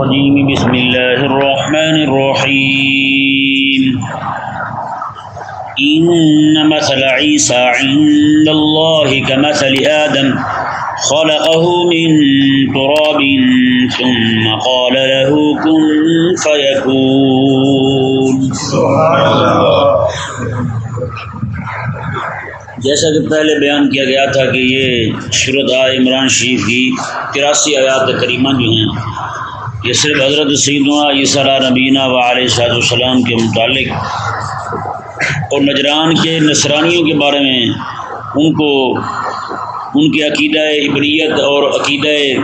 الرجيم. بسم الله الرحمن الرحيم. إن مثل عيسى عند الله كمثل آدم خلقه من تراب ثم قال له كن فيكون. جیسا کہ پہلے بیان کیا گیا تھا کہ یہ شرط عمران شریف کی تراسی آیات کریمہ جو ہیں یہ صرف حضرت سیدنا عیسیٰ نبینہ و علیہ صاحب السلام کے متعلق اور نجران کے نصرانیوں کے بارے میں ان کو ان کے عقیدہ ابریت اور عقیدہ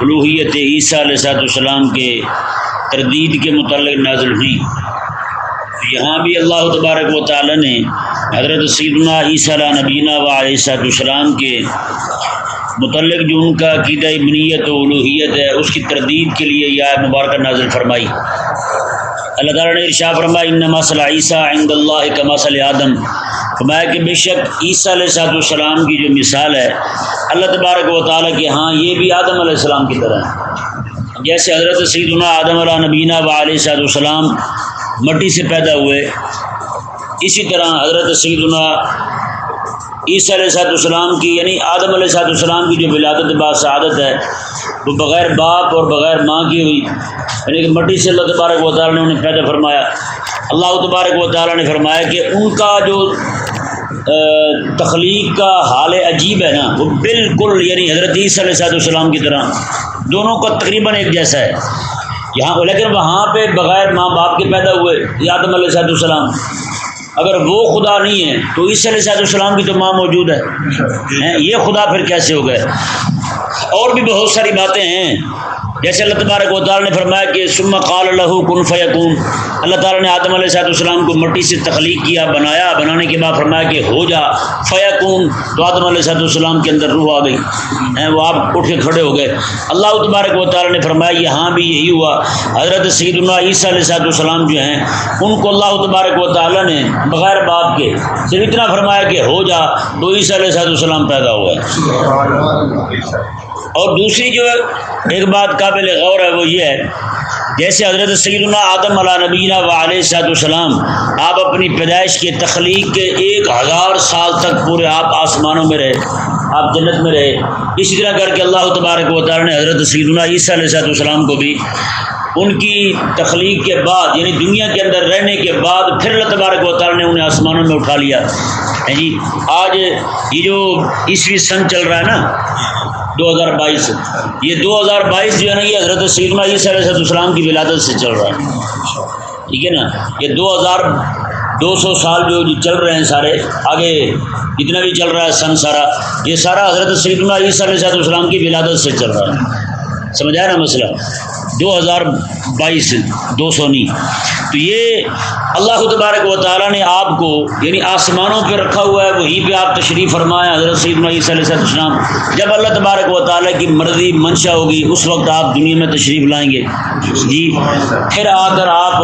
الوحیت عیسیٰ علیہ صاحب السلام کے تردید کے متعلق نازل ہوئی۔ یہاں بھی اللہ تبارک و تعالی نے حضرت سیدنا عیسیٰ علیہ نبینہ و علیہ السلام کے متعلق جو ان کا عقیدہ ابنیت و الوحیت ہے، اس کی تردید کے لیے یہ مبارکہ نازل فرمائی۔ اللہ تعالیٰ نے ارشا فرمایا ان مسئلہ عیسیٰ عند اللہ کا مسئلہ آدم فرمایا کہ بے شک عیسیٰ علیہ صاحب السلام کی جو مثال ہے، اللہ تبارک و تعالیٰ کے ہاں یہ بھی آدم علیہ السلام کی طرح ہے۔ جیسے حضرت سیدنا آدم علیہ نبینہ و علیہ صاحب السلام مٹی سے پیدا ہوئے۔ اسی طرح حضرت سیدنا عیسیٰ علیہ صاحب السلام کی یعنی آدم علیہ صاحب السلام کی جو ولادت با سعادت ہے، وہ بغیر باپ اور بغیر ماں کی ہوئی۔ یعنی کہ مٹی سے اللہ تبارک و تعالیٰ نے انہیں پیدا فرمایا۔ اللہ تبارک و تعالیٰ نے فرمایا کہ ان کا جو تخلیق کا حال عجیب ہے نا، وہ بالکل یعنی حضرت عیسیٰ علیہ صاحب السلام کی طرح، دونوں کا تقریباً ایک جیسا ہے۔ یہاں لیکن وہاں پہ بغیر ماں باپ کے پیدا ہوئے آدم علیہ صاحب السلام۔ اگر وہ خدا نہیں ہے تو عیسی علیہ صاحب السلام کی تو ماں موجود ہے۔ یہ خدا پھر کیسے ہو گئے؟ اور بھی بہت ساری باتیں ہیں۔ جیسے اللہ تبارک و تعالیٰ نے فرمایا کہ سما قال اللہ کن فیقون اللہ تعالیٰ نے آدم علیہ صاحب السلام کو مٹی سے تخلیق کیا، بنایا، بنانے کے بعد فرمایا کہ ہو جا فیقون تو آدم علیہ صاحب السلام کے اندر روح آ گئی۔ وہ آپ اٹھ کے کھڑے ہو گئے۔ اللہ تبارک و تعالیٰ نے فرمایا یہاں بھی یہی ہوا۔ حضرت سعید اللہ عیسیٰ علیہ صاحب السلام جو ہیں، ان کو اللہ تبارک و تعالیٰ نے بغیر باپ کے صرف اتنا فرمایا کہ ہو جا، تو عیسیٰ علیہ صاحب السلام پیدا ہوا۔ ہے اور دوسری جو ایک بات قابل غور ہے، وہ یہ ہے، جیسے حضرت سیدنا آدم علیہ نبینہ و علیہ صاحب السلام آپ اپنی پیدائش کے تخلیق کے ایک ہزار سال تک پورے آپ آسمانوں میں رہے، آپ جنت میں رہے۔ اسی طرح کر کے اللہ تبارک و تعالیٰ نے حضرت سیدنا عیسیٰ علیہ صاحب السلام کو بھی ان کی تخلیق کے بعد یعنی دنیا کے اندر رہنے کے بعد پھر اللہ تبارک و تعالیٰ نے انہیں آسمانوں میں اٹھا لیا۔ ہاں جی آج یہ جو عیسوی سن چل رہا ہے نا دو ہزار بائیس یہ دو ہزار بائیس جو ہے نا، یہ حضرت سیدنا عیسیٰ علیہ السلام کی ولادت سے چل رہا ہے۔ ٹھیک ہے نا؟ یہ دو ہزار دو سو سال جو جی چل رہے ہیں سارے، آگے جتنا بھی چل رہا ہے سن سارا، یہ سارا حضرت سیدنا عیسیٰ علیہ السلام کی ولادت سے چل رہا ہے۔ سمجھا آیا نا مسئلہ؟ دو ہزار بائیس، دو سو تو یہ اللہ تبارک و تعالیٰ نے آپ کو یعنی آسمانوں پہ رکھا ہوا ہے وہیں پہ آپ تشریف فرمائے، حضرت سید عیسیٰ علیہ السلام جب اللہ تبارک و تعالیٰ کی مرضی منشا ہوگی، اس وقت آپ دنیا میں تشریف لائیں گے۔ جی پھر آ کر آپ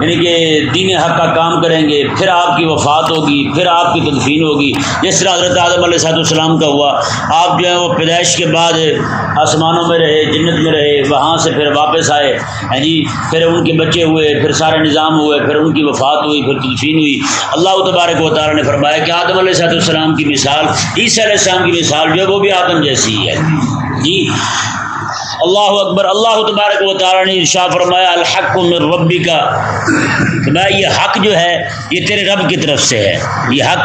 یعنی کہ دین حق کا کام کریں گے، پھر آپ کی وفات ہوگی، پھر آپ کی تدفین ہوگی۔ جس طرح حضرت اعظم علیہ صاحب السلام کا ہوا، آپ جو ہے وہ پیدائش کے بعد آسمانوں میں رہے، جنت میں رہے، وہاں سے پھر واپس آئے۔ ہیں جی پھر ان کے بچے ہوئے، پھر سارے نظام ہوئے، پھر ان کی وفات ہوئی، پھر تدفین ہوئی۔ اللہ تبارک و تعالیٰ نے فرمایا کہ آدم علیہ صاحب السلام کی مثال، عیسی علیہ السلام کی مثال جو ہے وہ بھی آدم جیسی ہی ہے۔ جی اللہ اکبر، اللہ تبارک و تعالیٰ نے ارشا فرمایا، الحق من ربی کا فرمایا یہ حق جو ہے یہ تیرے رب کی طرف سے ہے۔ یہ حق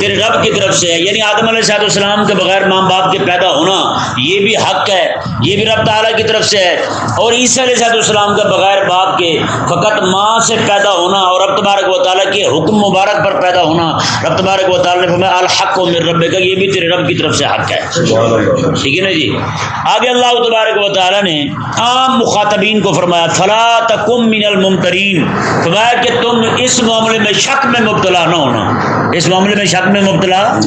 تیرے رب کی طرف سے ہے۔ یعنی آدم علیہ صاحب السلام کے بغیر ماں باپ کے پیدا ہونا یہ بھی حق ہے۔ یہ بھی رب تعالیٰ کی طرف سے ہے۔ اور عیسیٰ علیہ صاحب السلام کا بغیر باپ کے فقط ماں سے پیدا ہونا اور رب تبارک و تعالیٰ کے حکم مبارک پر پیدا ہونا۔ رب تبارک و تعالیٰ نے فرمایا الحق و من رب کا یہ بھی تیرے رب کی طرف سے حق ہے۔ ٹھیک ہے نا جی؟ آگے اللہ تبارک و تعالیٰ نے عام مخاطبین کو فرمایا فلا تکم من الممترین۔ فرمایا کہ تم اس معاملے میں شک میں مبتلا نہ ہونا۔ اس معاملے میں شک میں مبتلا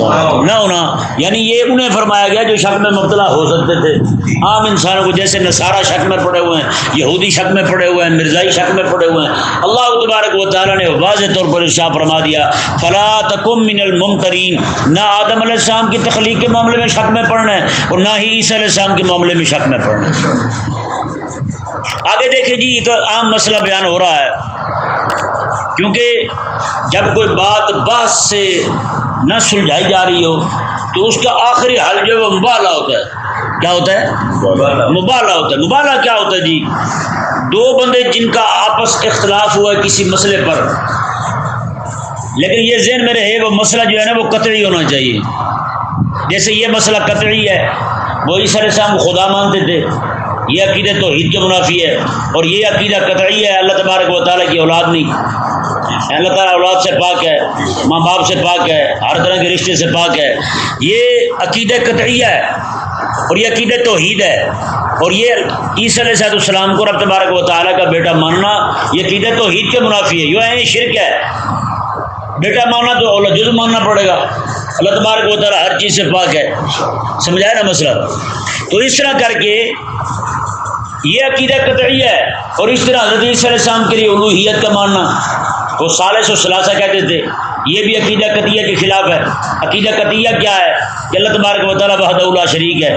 نہ ہونا۔ یعنی یہ انہیں فرمایا گیا جو شک میں مبتلا ہو سکتے تھے۔ عام انسانوں کو جیسے نصارہ شک میں پڑے ہوئے ہیں، یہودی شک میں پڑے ہوئے ہیں، مرزائی شک میں پڑے ہوئے ہیں۔ اللہ تبارک و تعالیٰ نے واضح طور پر ارشاد فرما دیا، فلا تکم من الممترین نہ آدم علیہ السلام کی تخلیق کے معاملے میں شک میں پڑنا ہے اور نہ ہی عیسیٰ علیہ السلام کے معاملے میں شک میں پڑنا ہے۔ آگے دیکھیں جی ایک عام مسئلہ بیان ہو رہا ہے۔ کیونکہ جب کوئی بات بحث سے نہ سلجھائی جا رہی ہو تو اس کا آخری حل جو ہے وہ مبالہ ہوتا ہے۔ کیا ہوتا ہے؟ مبالہ ہوتا ہے۔ مبالہ کیا ہوتا ہے جی؟ دو بندے جن کا آپس اختلاف ہوا ہے کسی مسئلے پر۔ لیکن یہ ذہن میں رہے وہ مسئلہ جو ہے نا وہ قطعی ہونا چاہیے۔ جیسے یہ مسئلہ قطعی ہے وہ عیسی علیہ السلام کو خدا مانتے تھے۔ یہ عقیدہ تو عید کے منافی ہے اور یہ عقیدہ قطعی ہے اللہ تبارک و تعالیٰ کی اولاد نہیں۔ اللہ تعالیٰ اولاد سے پاک ہے، ماں باپ سے پاک ہے، ہر طرح کے رشتے سے پاک ہے۔ یہ عقیدہ قطعی ہے اور یہ عقیدہ توحید ہے۔ اور یہ عیسی علیہ صاحب السلام کو رب تبارک و تعالیٰ کا بیٹا ماننا یہ عقیدہ توحید کے منافی ہے۔ یوں ہے، یہ شرک ہے۔ بیٹا ماننا تو اللہ جز ماننا پڑے گا۔ اللہ تبارک و تعالیٰ ہر چیز سے پاک ہے۔ سمجھائے نا مسئلہ؟ تو اس طرح کر کے یہ عقیدہ قطعی ہے۔ اور اس طرح حضرت علیہ السلام کے لیے الوحیت کا ماننا۔ وہ سالس و ثلاثہ کہتے تھے، یہ بھی عقیدہ قطعیہ کے خلاف ہے۔ عقیدہ قطعیہ کیا ہے؟ کہ اللہ تبارک و تعالیٰ بحد اللہ شریک ہے۔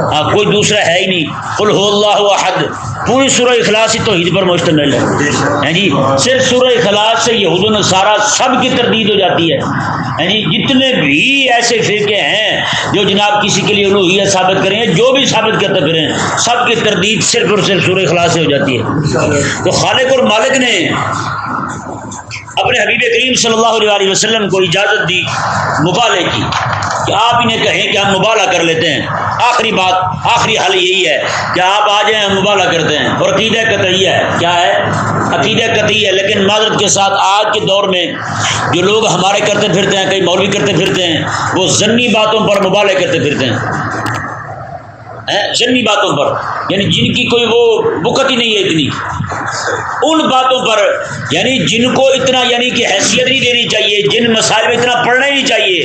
ہاں کوئی دوسرا ہے ہی نہیں۔ قل ہو اللہ حد پوری سورہ اخلاص ہی توحید پر مشتمل ہے۔ جی؟ صرف سورہ اخلاص سے یہ حضور سارا سب کی تردید ہو جاتی ہے۔ جی؟ جتنے بھی ایسے فرقے ہیں جو جناب کسی کے لیے الوحیت ثابت کریں جو بھی ثابت کرتے پھریں، سب کی تردید صرف اور صرف سورہ اخلاص سے ہو جاتی ہے۔ تو خالق اور مالک نے اپنے حبیب کریم صلی اللہ علیہ وسلم کو اجازت دی مبالے کی۔ کہ آپ انہیں کہیں کہ ہم مبالہ کر لیتے ہیں۔ آخری بات، آخری حل یہی ہے کہ آپ آ جائیں، ہم مبالہ کرتے ہیں۔ اور عقیدہ قطعی ہے۔ کیا ہے؟ عقیدہ قطعی ہے۔ لیکن معذرت کے ساتھ آج کے دور میں جو لوگ ہمارے کرتے پھرتے ہیں، کئی مولوی کرتے پھرتے ہیں، وہ ضنی باتوں پر مبالے کرتے پھرتے ہیں۔ ضنی باتوں پر. یعنی جن کی کوئی وہ بکت ہی نہیں ہے اتنی. ان باتوں پر. یعنی جن کو اتنا یعنی کہ حیثیت نہیں دینی چاہیے، جن مسائل میں اتنا پڑھنا ہی نہیں چاہیے.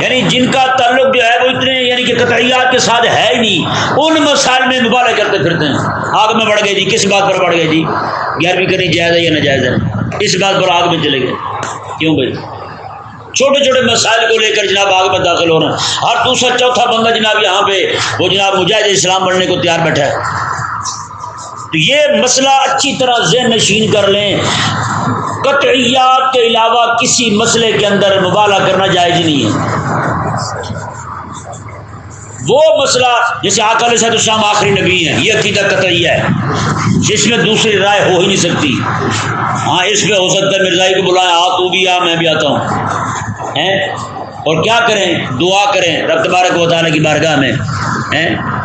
یعنی جن کا تعلق جو ہے وہ اتنے یعنی کہ قطعیات کے ساتھ ہے ہی نہیں. ان مسائل میں مبالغ کرتے پھرتے ہیں. آگ میں بڑھ گئے جی کس بات پر بڑھ گئے جی؟ گیارہویں کرنی جائز ہے یا ناجائز ہے؟ اس بات پر آگ میں چلے گئے. کیوں بھائی؟ چھوٹے چھوٹے مسائل کو لے کر جناب آگ میں داخل ہو رہے ہیں ہر دوسرا، چوتھا بندہ جناب یہاں پہ، وہ جناب مجاہد اسلام بننے کو تیار بیٹھا ہے۔ تو یہ مسئلہ اچھی طرح ذہن نشین کر لیں۔ قطعیات کے علاوہ کسی مسئلے کے اندر مبالہ کرنا جائز نہیں ہے۔ وہ مسئلہ، جیسے آکل صحت السلام آخری نبی ہیں، یہ عقیدہ قطعی ہے۔ جس میں دوسری رائے ہو ہی نہیں سکتی۔ ہاں اس پہ ہو سکتا ہے مرزائی کو بلائیں آ تو بھی آ، میں بھی آتا ہوں۔ اور کیا کریں؟ دعا کریں۔ رب تبارک و تعالیٰ کی بارگاہ میں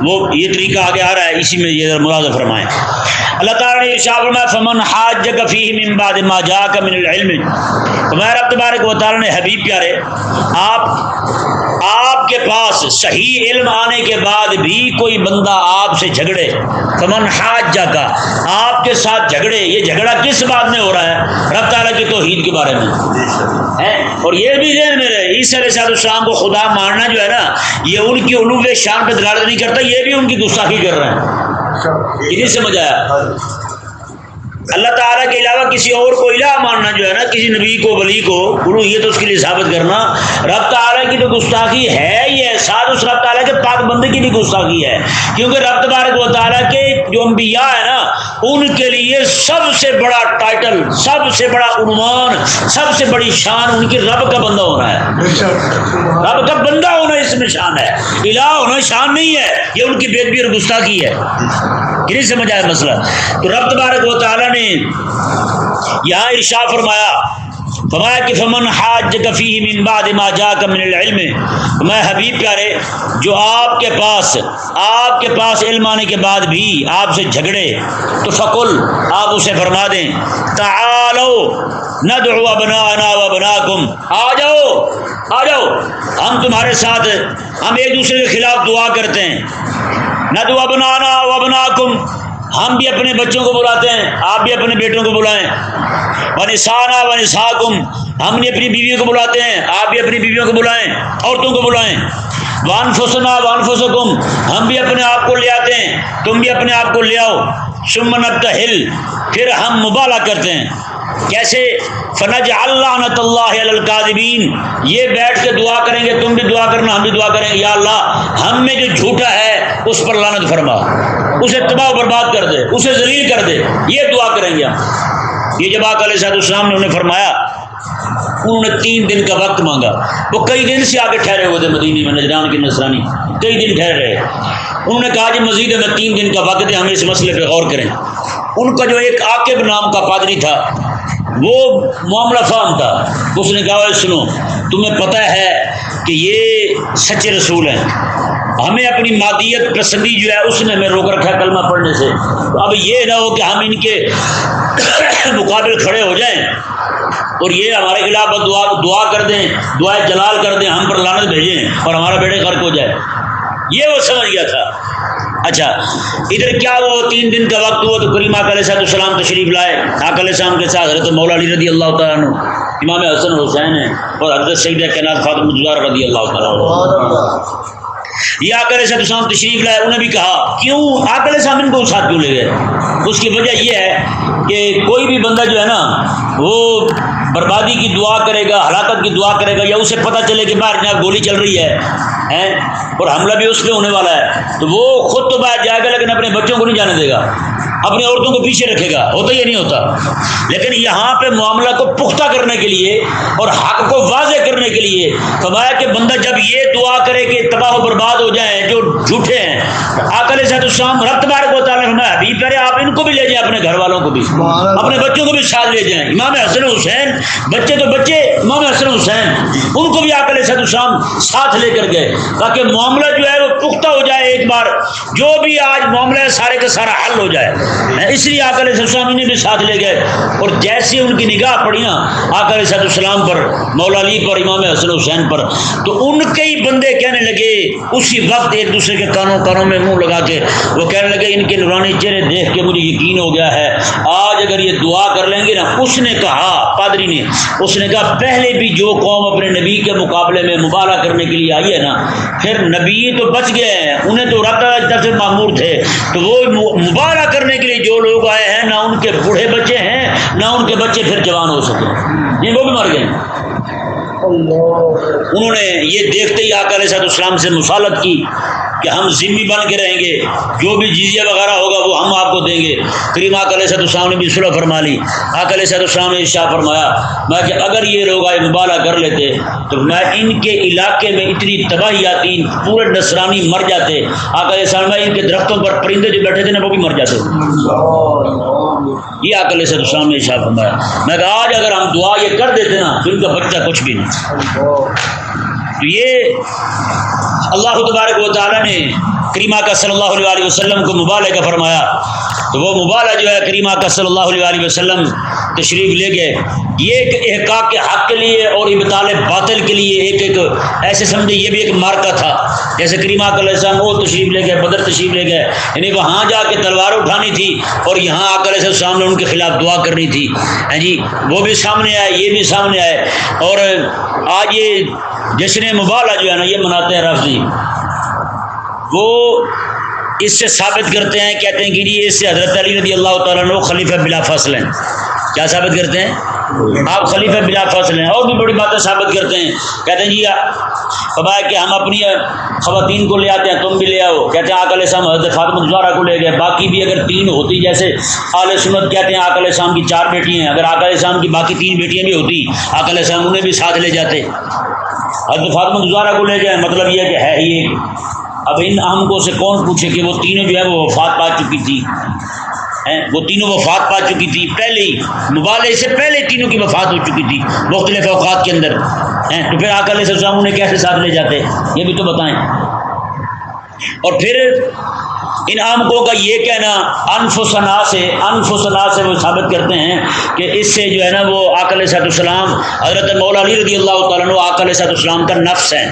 وہ یہ طریقہ آگے آ رہا ہے، اسی میں یہ ملازم فرمائیں۔ اللہ تعالیٰ نے ارشاد فرمایا، فمن حاج فیہ من بعد ما جاءک من العلم۔ فرمایا رب تبارک و تعالیٰ نے، حبیب پیارے، آپ آپ کے پاس صحیح علم آنے کے بعد بھی کوئی بندہ آپ سے جھگڑے فمن حاج جا کا آپ کے ساتھ جھگڑے یہ جھگڑا کس بات میں ہو رہا ہے؟ رب تعالیٰ کی توحید کے بارے میں۔ اور یہ بھی ذہن میں رہے عیسی علیہ صاحب السلام کو خدا ماننا جو ہے نا یہ ان کی علوم شان پہ دلالت نہیں کرتا یہ بھی ان کی گستاخی کر رہے ہیں۔ نہیں سمجھ آیا۔ اللہ تعالیٰ کے علاوہ کسی اور کو الہ ماننا جو ہے نا، کسی نبی کو، ولی کو یہ تو اس کے لیے ثابت کرنا۔ رب تعالیٰ کی تو گستاخی ہے ہی ہے۔ ساتھ اس رب تعالیٰ کے پاک بندے کی بھی گستاخی ہے۔ کیونکہ رب تبارک و تعالیٰ کے جو انبیاء ہے نا، ان کے لیے سب سے بڑا ٹائٹل سب سے بڑا عنوان، سب سے بڑی شان ان کی رب کا بندہ ہونا ہے۔ رب کا بندہ ہونا اس میں شان ہے۔ الہ ہونا شان نہیں ہے، یہ ان کی بے اور گستاخی ہے۔ یہ نہیں سمجھ آیا مسئلہ۔ تو رب تبارک و تعالیٰ نے یہاں ارشا فرمایا فرمایا کہ فمن حاج کفی من بعد ما جاءك من العلم، میں حبیب پیارے، جو آپ کے پاس، آپ کے پاس علم آنے کے بعد بھی آپ سے جھگڑے، تو فقل، آپ اسے فرما دیں۔ تعالو، ندعو ابناءنا وابناکم آ جاؤ آ جاؤ۔ ہم تمہارے ساتھ، ہم ایک دوسرے کے خلاف دعا کرتے ہیں۔ ندعو ابنانا وابناکم ہم بھی اپنے بچوں کو بلاتے ہیں، آپ بھی اپنے بیٹوں کو بلائیں۔ و نسانہ ہم بھی اپنی بیویوں کو بلاتے ہیں، آپ بھی اپنی بیویوں کو بلائیں، عورتوں کو بلائیں۔ وان فسنا وان فسکم ہم بھی اپنے آپ کو لے آتے ہیں، تم بھی اپنے آپ کو لے آؤ۔ سمن ہل پھر ہم مبالہ کرتے ہیں۔ کیسے؟ فنج اللہ نت اللہ القادبین یہ بیٹھ کے دعا کریں گے، تم بھی دعا کرنا، ہم بھی دعا کریں گے۔ یا اللہ، ہم میں جو جھوٹا ہے اس پر لانت فرما۔ اسے تباہ و برباد کر دے، اسے ذلیل کر دے۔ یہ دعا کریں گے ہم۔ یہ جب آک علیہ صاحب السلام نے انہیں فرمایا، انہوں نے تین دن کا وقت مانگا۔ وہ کئی دن سے آگے ٹھہرے ہوئے تھے مدینی میں، نجران کی نسرانی کئی دن ٹھہر رہے۔ انہوں نے کہا جی مزید میں تین دن کا وقت ہے ہم اس مسئلے پہ غور کریں۔ ان کا جو ایک عاقب نام کا پادری تھا، وہ معاملہ فام تھا۔ اس نے کہا سنو، تمہیں پتہ ہے کہ یہ سچے رسول ہیں۔ ہمیں اپنی مادیت پسندی جو ہے اس نے ہمیں روک رکھا کلمہ پڑھنے سے۔ اب یہ نہ ہو کہ ہم ان کے مقابل کھڑے ہو جائیں اور یہ ہمارے خلاف دعا دعا کر دیں دعائیں جلال کر دیں، ہم پر لانت بھیجیں اور ہمارا بیٹے غرق ہو جائے۔ یہ وہ سمجھ گیا تھا۔ اچھا ادھر کیا وہ تین دن کا وقت ہوا تو کریم علیہ صاحب السلام تشریف لائے۔ آک علیہ السلام کے ساتھ حضرت مولا علی رضی اللہ تعالیٰ عنہ، امام حسن حسین ہیں اور حضرت سعید کینات فاطمہ رضی اللہ تعالیٰ یہ آکل صاحب شام تشریف لائے انہیں بھی کہا، کیوں؟ آکل صاحب ان کو ساتھ کیوں لے گئے؟ اس کی وجہ یہ ہے کہ کوئی بھی بندہ جو ہے نا، وہ بربادی کی دعا کرے گا، ہلاکت کی دعا کرے گا، یا اسے پتہ چلے کہ باہر جہاں گولی چل رہی ہے اور حملہ بھی اس پہ ہونے والا ہے، تو وہ خود تو باہر جائے گا، لیکن اپنے بچوں کو نہیں جانے دے گا۔ اپنی عورتوں کو پیچھے رکھے گا ہوتا یہ نہیں ہوتا؟ لیکن یہاں پہ معاملہ کو پختہ کرنے کے لیے اور حق کو واضح کرنے کے لیے فرمایا کہ بندہ جب یہ دعا کرے کہ تباہ و برباد ہو جائیں جو جھوٹے ہیں آکل صحت السلام رت بار کو تعالیٰ فرمایا ابھی پہلے آپ ان کو بھی لے جائیں اپنے گھر والوں کو بھی اپنے بچوں کو بھی ساتھ لے جائیں۔ امام حسن حسین بچے تو بچے امام حسن حسین ان کو بھی آکل صحت السلام ساتھ لے کر گئے۔ تاکہ معاملہ جو ہے وہ پختہ ہو جائے ایک بار جو بھی آج معاملہ ہے سارے کا سارا حل ہو جائے۔ اس لیے آکر السلام نے بھی ساتھ لے گئے اور جیسے ان کی نگاہ پڑیاں آکر صد السلام پر، مولا علی پر، امام حسن حسین پر، تو ان کے ہی بندے کہنے لگے، اسی وقت ایک دوسرے کے کانوں کانوں میں منہ لگا کے، وہ کہنے لگے، ان کے نورانی چہرے دیکھ کے مجھے یقین ہو گیا ہے، آج اگر یہ دعا کر لیں گے نا، اس نے کہا، پادری نے، اس نے کہا، پہلے بھی جو قوم اپنے نبی کے مقابلے میں مبالہ کرنے کے لیے آئی ہے نا، پھر نبی تو بچ گئے ہیں، انہیں تو رب سے معمور تھے، تو وہ مبالہ کرنے کے لیے جو لوگ آئے ہیں نہ ان کے بوڑھے بچے ہیں نہ ان کے بچے پھر جوان ہو سکے۔ یہ وہ بھی مر گئے۔ انہوں نے یہ دیکھتے ہی آکر صاحب اسلام سے مسالت کی۔ کہ ہم ذمہ بن کے رہیں گے، جو بھی جیزیا وغیرہ ہوگا وہ ہم آپ کو دیں گے۔ کریم آکل صاحب السلام نے بھی صلح فرما لی آکل صاحب السلام نے شاہ فرمایا، میں کہ اگر یہ لوگ آئے مبالہ کر لیتے، تو میں ان کے علاقے میں اتنی تباہی آتی، پورے نسرانی مر جاتے۔ آکل صاحب ان کے درختوں پر پرندے جو بیٹھے تھے نا، وہ بھی مر جاتے۔ یہ آکل صاحب السلام نے شاہ فرمایا۔ میں کہ آج اگر ہم دعا یہ کر دیتے نا، تو ان کا بچہ کچھ بھی نہیں۔ تو یہ اللہ تبارک و تعالیٰ نے کریمہ کا صلی اللہ علیہ وسلم کو مبالغ کا فرمایا تو وہ مبالغ جو ہے کریمہ کا صلی اللہ علیہ وسلم تشریف لے گئے۔ یہ ایک احقاق کے حق کے لیے اور ابتال باطل کے لیے ایک ایک ایسے سمجھے یہ بھی ایک مارکا تھا۔ جیسے کریمہ علیہ السلام وہ تشریف لے گئے، بدر تشریف لے گئے۔ یعنی وہاں جا کے تلوار اٹھانی تھی اور یہاں آ کر ایسے سامنے ان کے خلاف دعا کرنی تھی۔ ہاں جی وہ بھی سامنے آئے، یہ بھی سامنے آئے۔ اور آج یہ جشن مبالہ جو ہے نا، یہ مناتے ہیں رفظی وہ اس سے ثابت کرتے ہیں، کہتے ہیں کہ جی اس سے حضرت علی رضی اللہ تعالیٰ عنہ خلیفہ بلا فصل ہیں۔ کیا ثابت کرتے ہیں؟ آپ خلیفہ بلا فصل ہیں۔ اور بھی بڑی باتیں ثابت کرتے ہیں۔ کہتے ہیں جی فرمایا کہ ہم اپنی خواتین کو لے آتے ہیں، تم بھی لے آؤ۔ کہتے ہیں آکل شام حضرت فاطمہ دوارا کو لے گئے۔ باقی بھی اگر تین ہوتی، جیسے آل سنت کہتے ہیں آکل شام کی چار بیٹی ہیں۔ اگر آکل شام کی باقی تین بیٹیاں بھی ہوتی آکل شام انہیں بھی ساتھ لے جاتے۔ حضرت فاطمہ گزارہ کو لے جائیں مطلب یہ کہ ہے ہی اب ان اہم کو سے کون پوچھے کہ وہ تینوں جو ہے وہ وفات پا چکی تھی۔ وہ تینوں وفات پا چکی تھی۔ پہلے ہی مبالے سے پہلے تینوں کی وفات ہو چکی تھی، مختلف اوقات کے اندر۔ تو پھر آکل السلام انہیں کیسے ساتھ لے جاتے؟ یہ بھی تو بتائیں۔ اور پھر ان آمکوں کا یہ کہنا انف سے انف سے وہ ثابت کرتے ہیں کہ اس سے جو ہے نا وہ آکل صاحب السلام حضرت مولا علی رضی اللہ تعالیٰ آکل صاحب السلام کا نفس ہے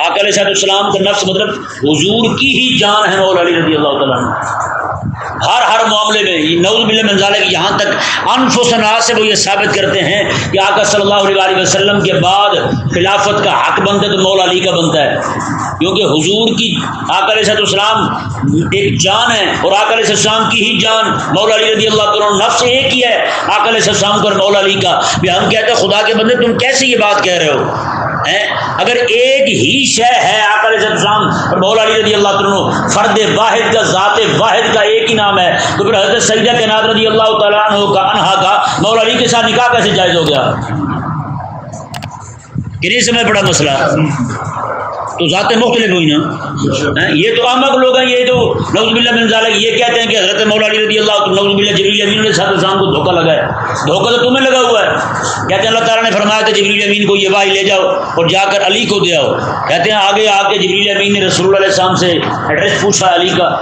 آکل صاحب السلام کا نفس مطلب حضور کی ہی جان ہے مولا علی رضی اللہ تعالیٰ ہر ہر معاملے میں نوز بل منظال یہاں تک انف و صنع سے وہ یہ ثابت کرتے ہیں کہ آقا صلی اللہ علیہ وسلم کے بعد خلافت کا حق بنتا ہے تو مولا علی کا بنتا ہے۔ کیونکہ حضور کی آکر علیہ السلام ایک جان ہے اور آکر علیہ السلام کی ہی جان مولا علی رضی اللہ تعالیٰ نفس ایک ہی ہے۔ آکر علیہ السلام کو مولا علی کا بھی ہم کہتے ہیں خدا کے بندے، تم کیسے یہ بات کہہ رہے ہو؟ اگر ایک ہی شے ہے آکر اسلام اور مولا علی رضی اللہ عنہ، فرد واحد کا، ذات واحد کا ایک ہی نام ہے، تو پھر حضرت سیدہ کے ناد رضی اللہ تعالیٰ عنہ کا، انہا کا مولا علی کے ساتھ نکاح کیسے جائز ہو گیا؟ کہ نہیں سمجھ پڑا مسئلہ؟ تو ذاتیں مختلف ہوئی نا؟ ہاں، یہ تو احمد لوگ ہیں، یہ تو نوز بلّہ بن یہ کہتے ہیں کہ حضرت مولا علی رضی اللہ نوز بلّہ جبریل امین نے ساتھ شام کو دھوکہ لگا ہے۔ دھوکہ تو تمہیں لگا ہوا ہے۔ کہتے ہیں اللہ تعالیٰ نے فرمایا کہ جبریل امین کو یہ بھائی لے جاؤ اور جا کر علی کو دے آؤ۔ کہتے ہیں آگے آ کے جبریل امین نے رسول اللہ علیہ السلام سے ایڈریس پوچھا علی کا۔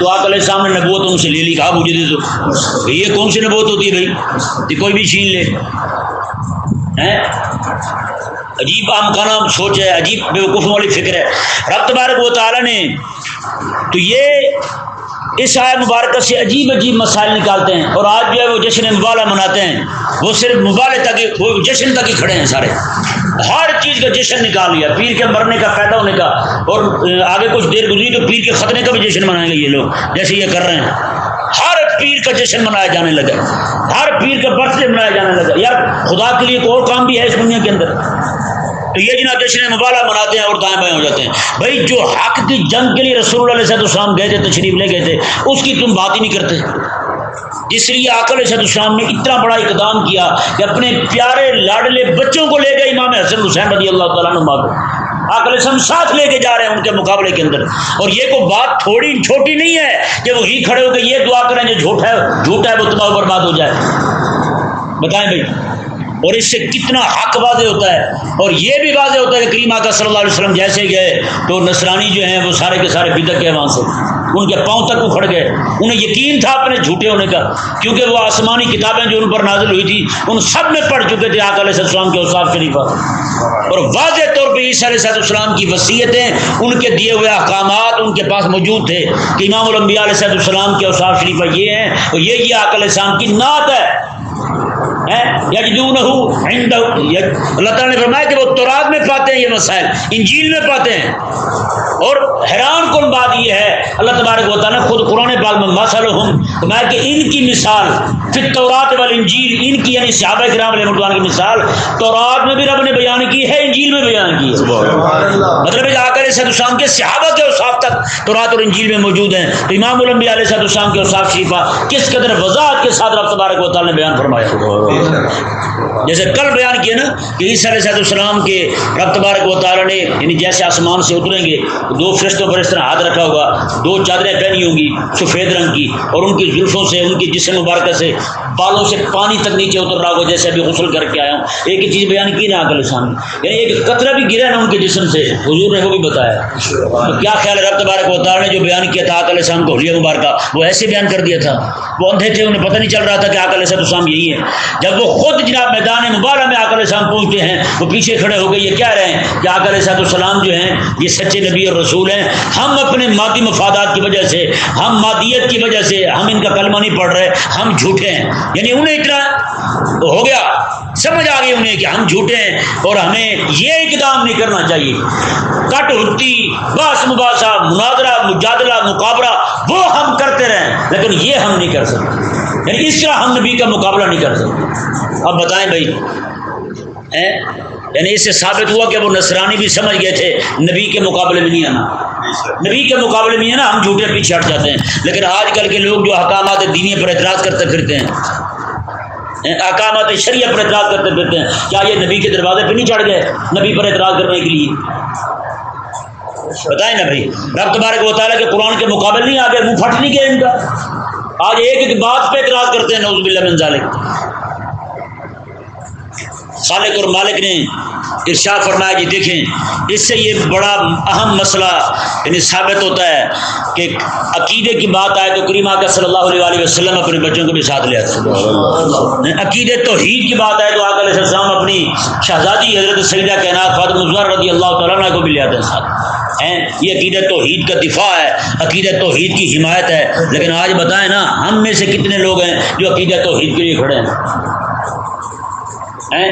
تو آ علیہ السلام نے نبوت ان سے لے لی، کہا مجھے دے دو۔ یہ کون سی نبوت ہوتی ہے بھائی؟ کہ کوئی بھی چھین لے۔ عجیب عام کا نام سوچ ہے، عجیب بے وقوفوں والی فکر ہے۔ رب تبارک و تعالیٰ نے تو یہ اس آئے مبارکہ سے عجیب عجیب مسائل نکالتے ہیں اور آج جو ہے وہ جشن مبالہ مناتے ہیں۔ وہ صرف مبالے تک وہ جشن تک ہی کھڑے ہیں سارے۔ ہر چیز کا جشن نکال لیا۔ پیر کے مرنے کا پیدا ہونے کا اور آگے کچھ دیر گزری تو پیر کے ختنے کا بھی جشن منائیں گے یہ لوگ، جیسے یہ کر رہے ہیں۔ ہر پیر کا جشن منایا جانے لگا ہر پیر کا برتھ ڈے منایا جانے لگا یار خدا کے لیے ایک اور کام بھی ہے اس دنیا کے اندر۔ تو یہ جناب جشن مبالہ مناتے ہیں اور دائیں بائیں ہو جاتے ہیں۔ بھائی جو حق کی جنگ کے لیے رسول اللہ علیہ السلام گئے تھے، تشریف لے گئے تھے، اس کی تم بات ہی نہیں کرتے۔ جس لیے آکل صد السلام نے اتنا بڑا اقدام کیا کہ اپنے پیارے لاڈلے بچوں کو لے گئے امام حسن حسین رضی اللہ تعالیٰ نما کو آکل سم ساتھ لے کے جا رہے ہیں ان کے مقابلے کے اندر۔ اور یہ کوئی بات تھوڑی چھوٹی نہیں ہے کہ وہی کھڑے ہو کے یہ دعا کریں جو جھوٹ ہے، جھوٹا ہے وہ تمہارے برباد ہو جائے۔ بتائیں بھائی۔ اور اس سے کتنا حق واضح ہوتا ہے اور یہ بھی واضح ہوتا ہے کہ کریم آقا صلی اللہ علیہ وسلم جیسے گئے تو نصرانی جو ہیں وہ سارے کے سارے بدک گئے وہاں سے ان کے پاؤں تک اکھڑ گئے۔ انہیں یقین تھا اپنے جھوٹے ہونے کا، کیونکہ وہ آسمانی کتابیں جو ان پر نازل ہوئی تھی ان سب میں پڑھ چکے تھے آقا علیہ السلام کے اوساف شریفہ۔ اور واضح طور پہ عیسی علیہ السلام کی وصیتیں، ان کے دیے ہوئے احکامات ان کے پاس موجود تھے کہ امام الانبیاء علیہ السلام کے اوساف شریفہ یہ ہیں اور یہ یہ آقا علیہ السلام کی نعت ہے۔ اللہ تعالیٰ نے فرمایا کہ وہ تورات میں پاتے ہیں یہ مسائل، انجیل میں پاتے ہیں۔ اور حیران کن بات یہ ہے، اللہ تبارک و تعالیٰ خود قرآن پاک میں مسل فرمایا کہ ان کی مثال پھر تورات والانجیل، ان کی یعنی صحابہ کرام علیہ مردوان کی مثال، تورات میں بھی رب نے بیان کی ہے میں بیان کی۔ مطلب آ کر صد السلام کے صحابہ کے اوصاف تک تورات اور انجیل میں موجود ہیں۔ تو امام الانبیاء علیہ صد السلام کے اوصاف شریفہ کس قدر وضاحت کے ساتھ رب تبارک و تعالیٰ نے بیان فرمایا؟ جیسے کل بیان کیا نا کہ عیسی علیہ السلام کے رب تبارک و تعالیٰ نے یعنی جیسے آسمان سے اتریں گے دو فرشتوں پر اس طرح ہاتھ رکھا ہوگا دو چادریں پہنی ہوں گی سفید رنگ کی اور ان کی زلفوں سے ان کی جسم مبارکہ سے بالوں سے پانی تک نیچے اتر رہا ہوگا جیسے ابھی غسل کر کے آیا ہوں۔ ایک ہی چیز بیان کی نا عقل سامنے یعنی ایک قطرہ بھی گرا نا ان کے جسم سے۔ حضور نے وہ بھی بتایا۔ تو کیا خیال ہے رب تبارک و تعالیٰ نے جو بیان کیا تھا عقل شام کو، حلیہ مبارکہ، وہ ایسے بیان کر دیا تھا۔ وہ اندھے تھے، انہیں پتہ نہیں چل رہا تھا کہ عقل السلام یہی ہے جب وہ خود جناب میدان مبارہ میں عقل السلام پہنچتے ہیں، وہ پیچھے کھڑے ہو گئے، یہ کیا رہے ہیں؟ کہ عقل صاحب السلام جو ہیں، یہ سچے نبی اور رسول ہیں۔ ہم اپنے مادی مفادات کی وجہ سے، ہم مادیت کی وجہ سے، ہم ان کا کلمہ نہیں پڑھ رہے، ہم جھوٹے ہیں۔ یعنی انہیں اتنا ہو گیا۔ سمجھ آ گئی انہیں کہ ہم جھوٹے ہیں اور ہمیں یہ اقدام نہیں کرنا چاہیے۔ کٹ ہوتی باس مباحثہ مناظرہ، مجادلہ، مقابلہ، وہ ہم کرتے رہیں، لیکن یہ ہم نہیں کر سکتے۔ یعنی اس طرح ہم نبی کا مقابلہ نہیں کر سکتے۔ اب بتائیں بھائی یعنی اس سے ثابت ہوا کہ وہ نصرانی بھی سمجھ گئے تھے، نبی کے مقابلے میں نہیں آنا نبی کے مقابلے میں ہے نا، ہم جھوٹے پیچھے ہٹ جاتے ہیں۔ لیکن آج کل کے لوگ جو حکامات دینی پر اعتراض کرتے پھرتے ہیں احکامات شریعت پر اعتراض کرتے پھرتے ہیں۔ کیا یہ نبی کے دروازے پہ نہیں چڑھ گئے؟ نبی پر اعتراض کرنے کے لیے۔ بتائیں نا بھائی، رب تبارک و تعالیٰ کے قرآن کے مقابل نہیں آ گئے منہ پھٹ نہیں گیا ان کا۔ آج ایک ایک بات پہ اعتراض کرتے ہیں نوز باللہ من ذالک خالق اور مالک نے ارشاد فرمایا جی دیکھیں، اس سے یہ بڑا اہم مسئلہ یعنی ثابت ہوتا ہے کہ عقیدے کی بات آئے تو کریم آکا صلی اللہ علیہ وسلم اپنے بچوں کو بھی ساتھ لے آتے یعنی عقید توحید کی بات آئے تو آکا علیہ السلام اپنی شہزادی حضرت سیدہ کہنات فاطمہ مظہر رضی اللہ تعالیٰ کو بھی لے آتے ہیں ساتھ۔ یہ عقید توحید کا دفاع ہے عقید توحید کی حمایت ہے۔ لیکن آج بتائیں نا، ہم میں سے کتنے لوگ ہیں جو عقید توحید کے لیے کھڑے ہیں؟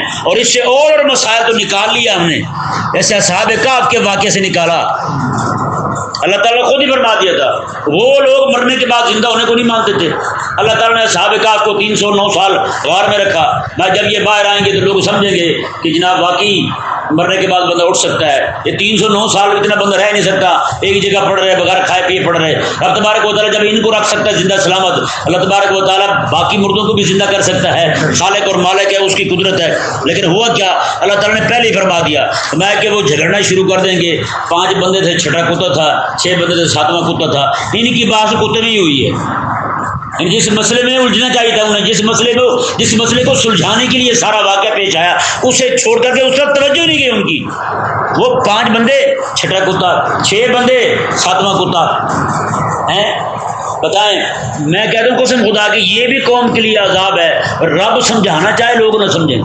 اور اس سے اور اور مسائل تو نکال لیا ہم نے۔ ایسے اصحاب کاف کے واقعے سے نکالا۔ اللہ تعالیٰ خود ہی فرما دیا تھا۔ وہ لوگ مرنے کے بعد زندہ ہونے کو نہیں مانتے تھے۔ اللہ تعالیٰ نے صحابہ کاف کو تین سو نو سال غار میں رکھا۔ میں جب یہ باہر آئیں گے تو لوگ سمجھیں گے کہ جناب واقعی مرنے کے بعد بندہ اٹھ سکتا ہے۔ یہ تین سو نو سال اتنا بندہ رہ نہیں سکتا۔ ایک جگہ پڑھ رہے، بغیر کھائے پیے پڑھ رہے۔ اب تبارک و تعالیٰ جب ان کو رکھ سکتا ہے زندہ سلامت، اللہ تبارک و تعالیٰ باقی مردوں کو بھی زندہ کر سکتا ہے۔ خالق اور مالک ہے، اس کی قدرت ہے۔ لیکن ہوا کیا؟ اللہ تعالیٰ نے پہلے ہی فرما دیا۔ میں کہ وہ جھگڑنا شروع کر دیں گے۔ پانچ بندے تھے، چھٹا کتا تھا، چھ بندے تھے، ساتواں کتا تھا۔ ان کی بات کتے میں ہی ہوئی ہے۔ یعنی جس مسئلے میں الجھنا چاہیے تھا انہیں جس مسئلے کو، جس مسئلے کو سلجھانے کے لیے سارا واقعہ پیش آیا، اسے چھوڑ کر کے اس وقت توجہ نہیں گئی ان کی۔ وہ پانچ بندے چھٹا کتا، چھ بندے، ساتواں کتا۔ ہیں؟ بتائیں، میں کہہ دوں قسم خدا کہ یہ بھی قوم کے لیے عذاب ہے۔ رب سمجھانا چاہے، لوگ نہ سمجھیں۔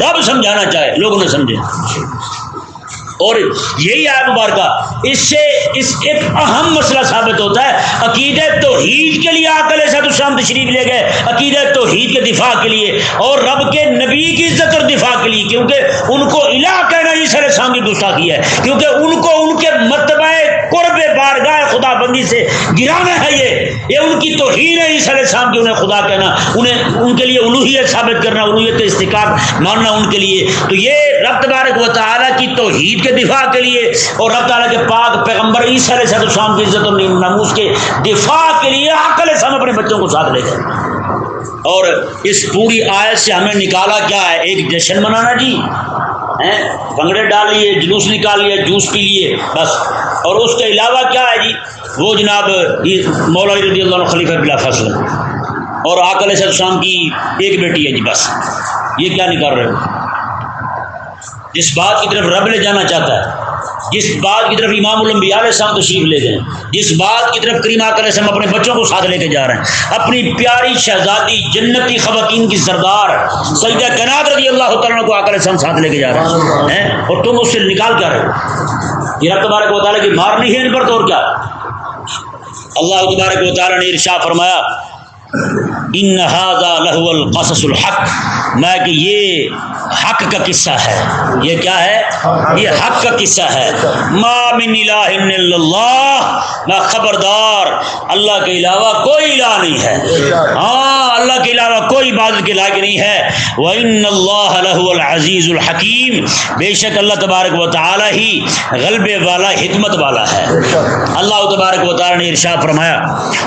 رب سمجھانا چاہے، لوگ نہ سمجھیں۔ اور یہی آئے مبارکہ، اس سے اس ایک اہم مسئلہ ثابت ہوتا ہے عقید توحید کے لیے آکل صاحب السلام تشریف لے گئے عقید توحید کے دفاع کے لیے، اور رب کے نبی کی عزت اور دفاع کے لیے، کیونکہ ان کو الہ کہنا یہ سر شام کی گستاخی ہے، کیونکہ ان کو ان کے مرتبہ قرب بارگاہ خدا بندی سے گرانا ہے یہ یہ ان کی توہین ہے اس علیہ السلام کی، انہیں خدا کہنا، انہیں ان کے لیے الوحیت ثابت کرنا الوحیت استقاق ماننا ان کے لیے۔ تو یہ رب تبارک و تعالیٰ کی توحید کے دفاع کے لیے اور رب تعالیٰ کے پاک پیغمبر عیسی علیہ السلام کی عزت اور ناموس کے دفاع کے لیے عقل السلام اپنے بچوں کو ساتھ لے گئے۔ اور اس پوری آیت سے ہمیں نکالا کیا ہے؟ ایک جشن منانا جی بھنگڑے ڈال لیے، جلوس نکال لیے جوس پی لیے، بس۔ اور اس کے علاوہ کیا ہے جی؟ وہ جناب مولا رضی اللہ خلیفہ بلا فصل اور آکل علیہ السلام کی ایک بیٹی ہے جی بس۔ یہ کیا نکال رہے ہو؟ جس بات کی طرف رب لے جانا چاہتا ہے، جس بات کی طرف امام الانبیاء علیہ السلام تشریف لے گئے جس بات کی طرف کریم آکر السلام اپنے بچوں کو ساتھ لے کے جا رہے ہیں، اپنی پیاری شہزادی جنتی خواتین کی سردار سیدہ کنات رضی اللہ تعالیٰ کو آکر السلام ساتھ لے کے جا رہے ہیں اور تم اس سے نکال کیا رہے ہو؟ یہ رب تبارک و تعالیٰ کی مار نہیں ہے ان پر تو اور کیا؟ اللہ تبارک و تعالیٰ نے ارشا فرمایا ان لہو القصص الحق میں کہ یہ حق کا قصہ ہے۔ یہ کیا ہے؟ یہ حق کا قصہ ہے۔ ما من الہ الا اللہ، نہ خبردار، اللہ کے علاوہ کوئی الہ نہیں ہے۔ ہاں اللہ کے علاوہ کوئی عبادت کے لائق نہیں ہے۔ وَإِنَّ اللَّهَ لَهُ الْعَزِيزُ الْحَكِيمُ۔ بے شک اللہ تبارک و تعالی ہی غلبے والا، حکمت والا ہے۔ اللہ تبارک و تعالی نے ارشاد فرمایا،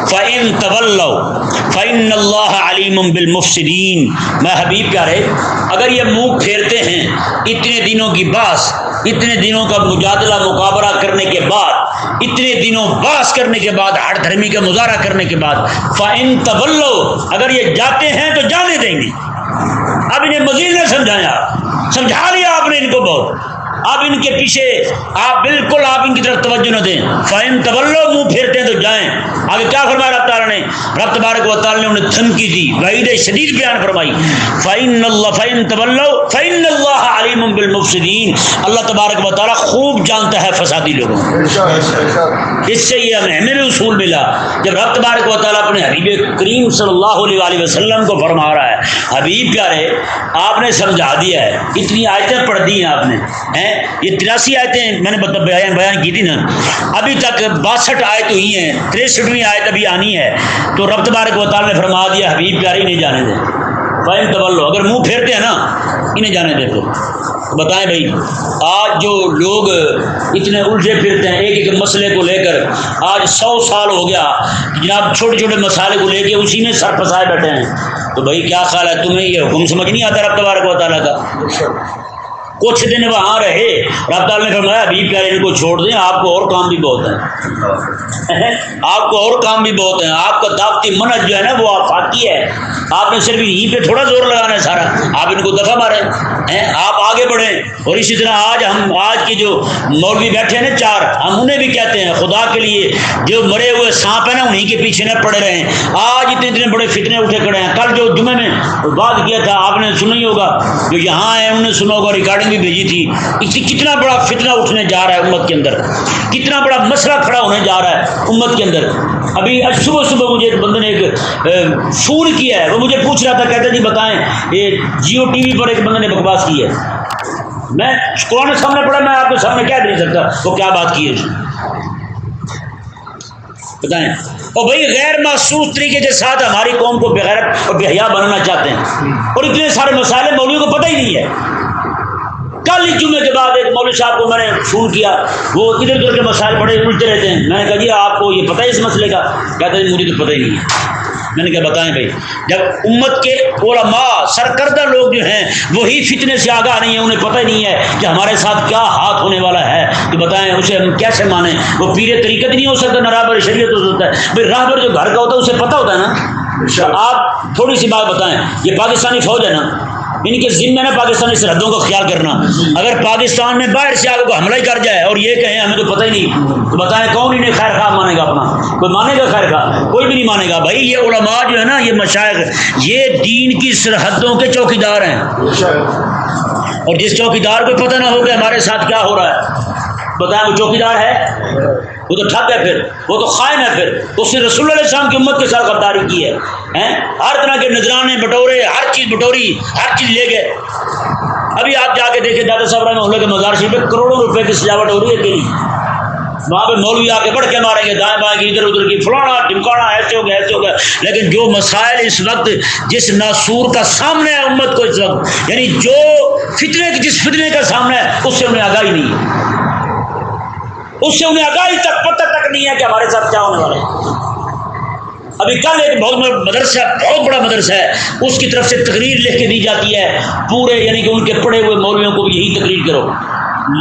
فَإِن تَوَلَّوْا فَإِنَّ اللَّهَ عَلِيمٌ بِالْمُفْسِدِينَ۔ میں حبیب پیارے، اگر یہ منہ پھیرتے ہیں، اتنے دنوں کی باس اتنے دنوں کا مجادلہ، مقابلہ کرنے کے بعد اتنے دنوں باس کرنے کے بعد ہر دھرمی کا مظاہرہ کرنے کے بعد فائن طلو اگر یہ جاتے ہیں تو جانے دیں گے۔ اب انہیں مزید نہ سمجھایا۔ سمجھا لیا آپ نے ان کو بہت۔ اب ان کے پیچھے آپ بالکل آپ ان کی طرف توجہ نہ دیں۔ فائن طلو منہ پھیرتے ہیں تو جائیں۔ آگے کیا فرمایا رب تعالیٰ نے؟ رب تبارک و تعالیٰ نے انہیں دھمکی دی، وعید شدید بیان فرمائی۔ فائن اللہ فائن طلو فائن اللہ علیم بالمفسدین اللہ تبارک و تعالیٰ خوب جانتا ہے فسادی لوگوں اس سے یہ ہمیں ہمیں بھی اصول ملا۔ جب رب تبارک و تعالیٰ اپنے حبیب کریم صلی اللہ علیہ وسلم کو فرما رہا ہے، حبیب پیارے، آپ نے سمجھا دیا ہے۔ اتنی آیتیں پڑھ دی ہیں آپ نے۔ یہ تراسی آیتیں میں نے بیان بیان کی تھی نا۔ ابھی تک باسٹھ آیت ہوئی ہیں، تریسٹھویں آیت ابھی آنی ہے۔ تو رب تبارک و تعالیٰ نے فرما دیا، حبیب پیارے نہیں جانے دیں فائن طلو اگر منہ پھیرتے ہیں نا، انہیں جانے دے تو۔ بتائیں بھائی، آج جو لوگ اتنے الجھے پھرتے ہیں، ایک ایک مسئلے کو لے کر، آج سو سال ہو گیا، جناب چھوٹے چھوٹے مسالے کو لے کے اسی میں سر پھنسائے بیٹھے ہیں۔ تو بھائی، کیا خیال ہے؟ تمہیں یہ حکم سمجھ نہیں آتا رب تبارک و تعالیٰ کا؟ کچھ دن وہاں رہے۔ رب تعالیٰ نے فرمایا، ابھی پیارے ان کو چھوڑ دیں، آپ کو اور کام بھی بہت ہیں۔ آپ کو اور کام بھی بہت ہیں۔ آپ کا دعوتی منت جو ہے نا، وہ آفاقی ہے۔ آپ نے صرف یہیں پہ تھوڑا زور لگانا ہے سارا۔ آپ ان کو دفعہ مارے۔ آپ آگے بڑھیں۔ اور اسی طرح آج ہم، آج کی جو مولوی بیٹھے ہیں نا، چار، ہم انہیں بھی کہتے ہیں، خدا کے لیے جو مرے ہوئے سانپ ہیں نا، انہیں کے پیچھے نہ پڑے رہے ہیں آج اتنے اتنے بڑے فتنے اٹھے کھڑے ہیں۔ کل جو جمعے میں بات کیا تھا، آپ نے سنا ہی ہوگا۔ جو یہاں ہے انہوں نے سنا ہوگا، ریکارڈنگ بھی بھیجی تھی اس جی کتنا بڑا فتنہ اٹھنے جا رہا ہے امت کے اندر، کتنا بڑا مسئلہ کھڑا ہونے جا رہا ہے امت کے اندر۔ ابھی آج صبح صبح مجھے ایک بندے نے ایک فون کیا ہے، وہ مجھے پوچھ رہا تھا کہتے جی بتائیں، یہ جیو ٹی وی پر ایک بندے نے بکواس کی ہے۔ میں قرآن سامنے پڑھا، میں آپ کے سامنے کیا نہیں سکتا، وہ کیا بات کی ہے؟ بتائیں۔ اور بھائی، غیر محسوس طریقے کے ساتھ ہماری قوم کو بغیر اور بحیا بنانا چاہتے ہیں۔ اور اتنے سارے مسائل مولوی کو پتہ ہی نہیں ہے۔ کل ہی جمعے کے بعد ایک مولوی صاحب کو میں نے فون کیا وہ ادھر ادھر کے مسائل بڑے الجھے رہتے ہیں۔ میں نے کہا جی آپ کو یہ پتہ ہے اس مسئلے کا؟ کہتے ہیں مجھے تو پتہ ہی نہیں ہے۔ میں نے کہا بتائیں بھائی جب امت کے علماء سرکردہ لوگ جو ہیں وہی فتنے سے آگاہ نہیں ہیں انہیں پتہ ہی نہیں ہے کہ ہمارے ساتھ کیا ہاتھ ہونے والا ہے۔ تو بتائیں اسے ہم کیسے مانیں؟ وہ پیر طریقت نہیں ہو سکتا نہ راہبر شریعت ہو سکتا ہے۔ بھائی راہبر جو گھر کا ہوتا ہے اسے پتہ ہوتا ہے نا؟ آپ تھوڑی سی بات بتائیں یہ پاکستانی فوج ہے نا؟ یعنی ان کے ذمے نا پاکستانی سرحدوں کا خیال کرنا۔ اگر پاکستان میں باہر سے آگے کو حملہ ہی کر جائے اور یہ کہیں، ہمیں تو پتہ ہی نہیں۔ تو بتائیں کون انہیں خیر خواہ مانے گا اپنا؟ کوئی مانے گا خیر خواہ؟ کوئی بھی نہیں مانے گا۔ بھائی، یہ علماء جو ہے نا، یہ مشاعر یہ دین کی سرحدوں کے چوکی دار ہیں۔ اور جس چوکی دار کو پتہ نہ ہو کہ ہمارے ساتھ کیا ہو رہا ہے۔ بتائیں وہ چوکی دار ہے؟ وہ تو ٹھگ ہے پھر، وہ تو خائن ہے پھر۔ اس نے رسول اللہ علیہ السلام کی امت کے ساتھ غداری کی ہے ہر طرح کے نذرانے، بٹورے، ہر چیز بٹوری، ہر چیز لے گئے۔ ابھی آپ جا کے دیکھیں، دادا صاحب رحمہ اللہ کے مزار شریف میں کروڑوں روپے کی سجاوٹ ہو رہی ہے کہ وہاں پہ مولوی آ کے بڑھ کے ماریں گے، دائیں بائیں گے ادھر ادھر کی، فلانا ٹمکانا ایسے ہو گیا ایسے ہو گیا لیکن جو مسائل اس وقت، جس ناسور کا سامنے ہے امت کو اس وقت یعنی جو فتنے کی، جس فتنے کا سامنا ہے، اس سے انہیں آگاہی نہیں۔ ہے اس سے انہیں آگاہی تک، پتہ تک نہیں ہے کہ ہمارے ساتھ کیا ہونے والے ابھی کل ایک بہت بڑا مدرسہ، بہت بڑا مدرسہ ہے۔ اس کی طرف سے تقریر لکھ کے دی جاتی ہے۔ پورے یعنی کہ ان کے پڑھے ہوئے مولویوں کو بھی یہی تقریر کرو۔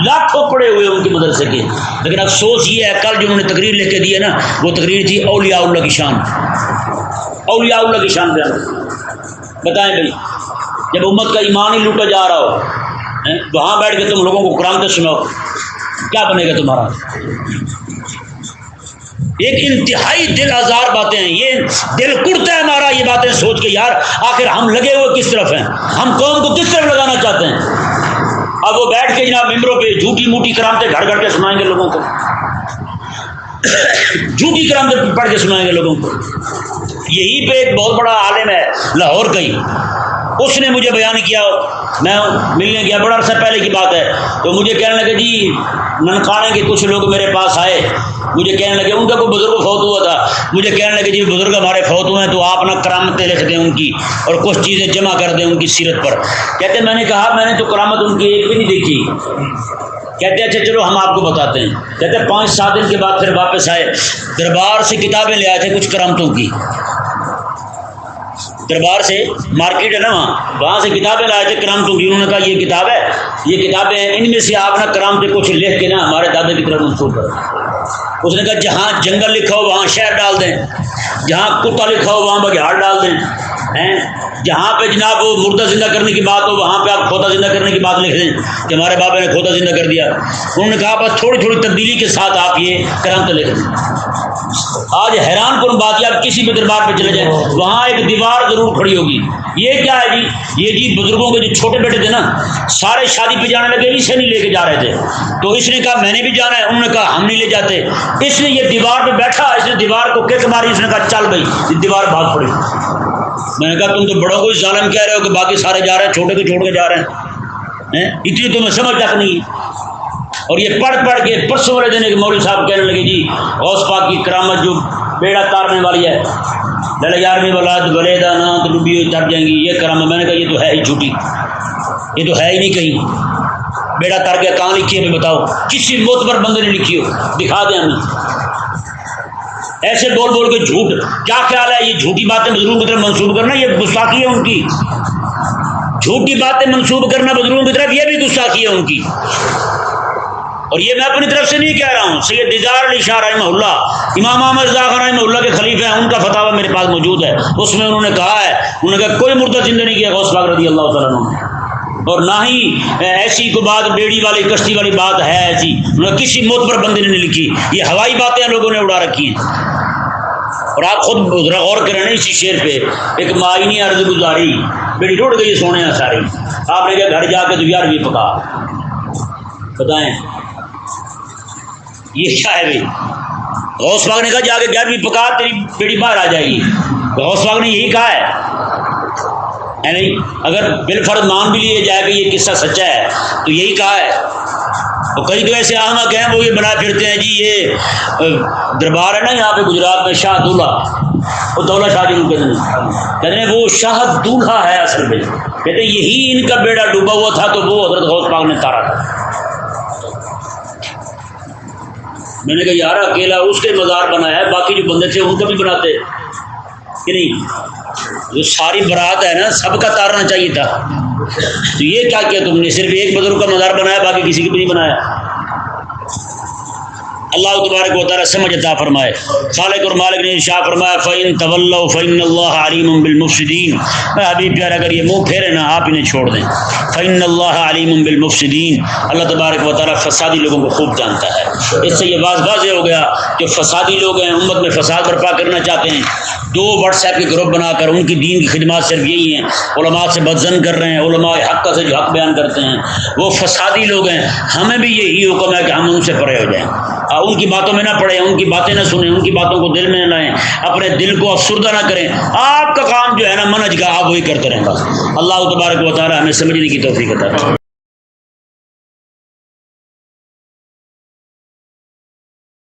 لاکھوں پڑے ہوئے ان کے مدرسے کے۔ لیکن افسوس یہ ہے، کل جو انہوں نے تقریر لکھ کے دی ہے نا، وہ تقریر تھی اولیاء اللہ کی شان۔ اولیاء اللہ کی شان بیان۔ بتائیں بھائی، جب امت کا ایمان ہی لوٹا جا رہا ہو وہاں بیٹھ کے تم لوگوں کو قرآن تو سناؤ۔ کیا بنے گا تمہارا؟ ایک انتہائی دل آزار باتیں ہیں، یہ دل کڑتا ہے ہمارا، یہ باتیں سوچ کے، یار آخر ہم لگے ہوئے کس طرف ہیں؟ ہم قوم کو کس طرف لگانا چاہتے ہیں؟ اب وہ بیٹھ کے جناب ممبروں پہ جھوٹی موٹی کرامتے گھر گھر کے سنائیں گے لوگوں کو۔ جھوٹی کرامتے پڑھ کے سنائیں گے لوگوں کو۔ یہی پہ ایک بہت بڑا عالم ہے، لاہور کا ہی۔ اس نے مجھے بیان کیا، میں ملنے گیا، بڑا عرصہ پہلے کی بات ہے۔ تو مجھے کہنے لگے جی ننکانے کے کچھ لوگ میرے پاس آئے۔ مجھے کہنے لگے، ان کا کوئی بزرگ فوت ہوا تھا۔ مجھے کہنے لگے جی بزرگ ہمارے فوت ہوئے ہیں، تو آپ نا کرامتیں لکھ دیں ان کی اور کچھ چیزیں جمع کر دیں ان کی سیرت پر۔ کہتے، میں نے کہا، میں نے تو کرامت ان کی ایک بھی نہیں دیکھی۔ کہتے اچھا چلو ہم آپ کو بتاتے ہیں۔ کہتے، پانچ سات دن کے بعد پھر واپس آئے۔ دربار سے کتابیں لے آئے تھے کچھ کرامتوں کی۔ دربار سے مارکیٹ ہے نا وہاں۔ وہاں سے کتابیں لائے تھے کرام ٹونگی انہوں نے کہا یہ کتاب ہے، یہ کتابیں ہیں۔ ان میں سے آپ نا کرام سے کچھ لکھ کے نا ہمارے دادا کی طرف منسوخ کرو اس نے کہا جہاں جنگل لکھا ہو وہاں شہر ڈال دیں۔ جہاں کتا لکھا ہو وہاں بگیار ڈال دیں۔ جہاں پہ جناب وہ مردہ زندہ کرنے کی بات ہو، وہاں پہ آپ کھوتا زندہ کرنے کی بات لکھ دیں کہ ہمارے بابا نے کھوتا زندہ کر دیا۔ انہوں نے کہا بس تھوڑی تھوڑی تبدیلی کے ساتھ آپ یہ کرم تو لکھ دیں۔ آج حیران کن بات ہے آپ کسی بھی دربار پہ چلے جائیں، وہاں ایک دیوار ضرور کھڑی ہوگی۔ یہ کیا ہے جی؟ یہ جی بزرگوں کے جو چھوٹے بیٹے تھے نا، سارے شادی پہ جانے لگے اسے نہیں لے کے جا رہے تھے۔ تو اس نے کہا، میں نے بھی جانا ہے۔ انہوں نے کہا، ہم نہیں لے جاتے۔ اس نے یہ دیوار پہ بیٹھا، اس نے دیوار کو کک ماری، اس نے کہا، چل بھائی، یہ دیوار بھاگ پڑی۔ میں نے کہا، تم تو بڑوں کو ظالم کہہ رہے ہو کہ باقی سارے جا رہے ہیں، چھوٹے کو چھوڑ کے جا رہے ہیں۔ اتنی تمہیں سمجھ تک نہیں۔ اور یہ پڑھ پڑھ کے پرسوں والے دن ایک مولوی صاحب کہنے لگے جی غوث پاک کی کرامت جو بیڑا تارنے والی ہے لڑے یارویں ولاد ولیدا نا تو ڈوبی ہوئی تر جائیں گی، یہ کرامت میں نے کہا، یہ تو ہے ہی جھوٹی، یہ تو ہے ہی نہیں کہیں۔ بیڑا تر گیا کہاں لکھی ہے بتاؤ؟ کسی موت پر بندے نے لکھی ہو، دکھا دیں ہمیں۔ ایسے بول بول کے جھوٹ، کیا خیال ہے؟ یہ جھوٹی باتیں بزرگوں کی طرف منسوخ کرنا، یہ گستاخی ہے ان کی۔ جھوٹی باتیں منسوخ کرنا بزرگوں کی طرف، یہ بھی گستاخی ہے ان کی۔ اور یہ میں اپنی طرف سے نہیں کہہ رہا ہوں، سید دیدار علی شاہ رحمہ اللہ، امام احمد رضا رحمہ اللہ کے خلیفہ ہیں، ان کا فتح میرے پاس موجود ہے۔ اس میں انہوں نے کہا ہے، انہوں نے کہا کوئی مردہ زندہ نہیں کیا غوث پاک رضی اللہ تعالیٰ نے۔ اور نہ ہی ایسی کو بات، بیڑی والی، کشتی والی بات ہے ایسی کسی موت پر بندے نے لکھی۔ یہ ہوائی باتیں لوگوں نے اڑا رکھی ہیں۔ اور آپ خود غور کریں اسی شیر پہ، ایک معائنی عرض گزاری۔ بیڑی ٹوٹ گئی، سونے ہیں ساری۔ آپ نے کہا گھر جا کے تو بھی پکا۔ بتائیں۔ یہ کیا ہے بھائی؟ غوث باغ نے کہا، جا کے گیارہویں پکا تیری بیڑی باہر آ جائے گی۔ غوث باغ نے یہی کہا ہے۔ ہے نہیں اگر بال فرد مان بھی لیے جائے کہ یہ قصہ سچا ہے، تو یہی کہا ہے۔ اور کئی تو ایسے احمد ہیں، وہ یہ بنا پھرتے ہیں جی یہ دربار ہے نا یہاں پہ گجرات میں، شاہ دولہا۔ وہ دولہ شاہ جی کہتے ہیں، وہ شاہ دولہا ہے اصل میں۔ کہتے یہی ان کا بیڑا ڈوبا ہوا تھا تو وہ حضرت غوث پاک نے تارا تھا۔ میں نے کہا، یار، اکیلا اس کے مزار بنایا ہے، باقی جو بندے تھے ان کا بھی بناتے؟ کہ نہیں؟ جو ساری برات ہے نا، سب کا تارنا چاہیے تھا۔ تو یہ کیا کیا تم نے؟ صرف ایک بزرگ کا مزار بنایا، باقی کسی کا بھی نہیں بنایا۔ اللہ تبارک و تعالیٰ سمجھ عطا فرمائے۔ خالق اور مالک نے شاہ فرمایا فعین طول فعین اللہ علیم بالمفسدین میں حبیب پیار اگر یہ منہ پھیرے نا، آپ انہیں چھوڑ دیں۔ فعین اللہ علیم بالمفسدین اللہ تبارک و تعالیٰ فسادی لوگوں کو خوب جانتا ہے۔ اس سے یہ بات واضح ہو گیا کہ فسادی لوگ ہیں، امت میں فساد برپا کرنا چاہتے ہیں۔ دو واٹس ایپ کے گروپ بنا کر ان کی دین کی خدمات صرف یہی ہیں۔ علماء سے بدزن کر رہے ہیں، علماء حق سے جو حق بیان کرتے ہیں۔ وہ فسادی لوگ ہیں، ہمیں بھی یہی حکم ہے کہ ہم ان سے پرے ہو جائیں۔ ان کی باتوں میں نہ پڑے ان کی باتیں نہ سنیں، ان کی باتوں کو دل میں نہ لائیں، اپنے دل کو افسردہ نہ کریں۔ آپ کا کام جو ہے نا منج کا آپ وہی کرتے رہیں بس۔ اللہ تبارک و تعالیٰ ہمیں سمجھنے کی توفیق ہے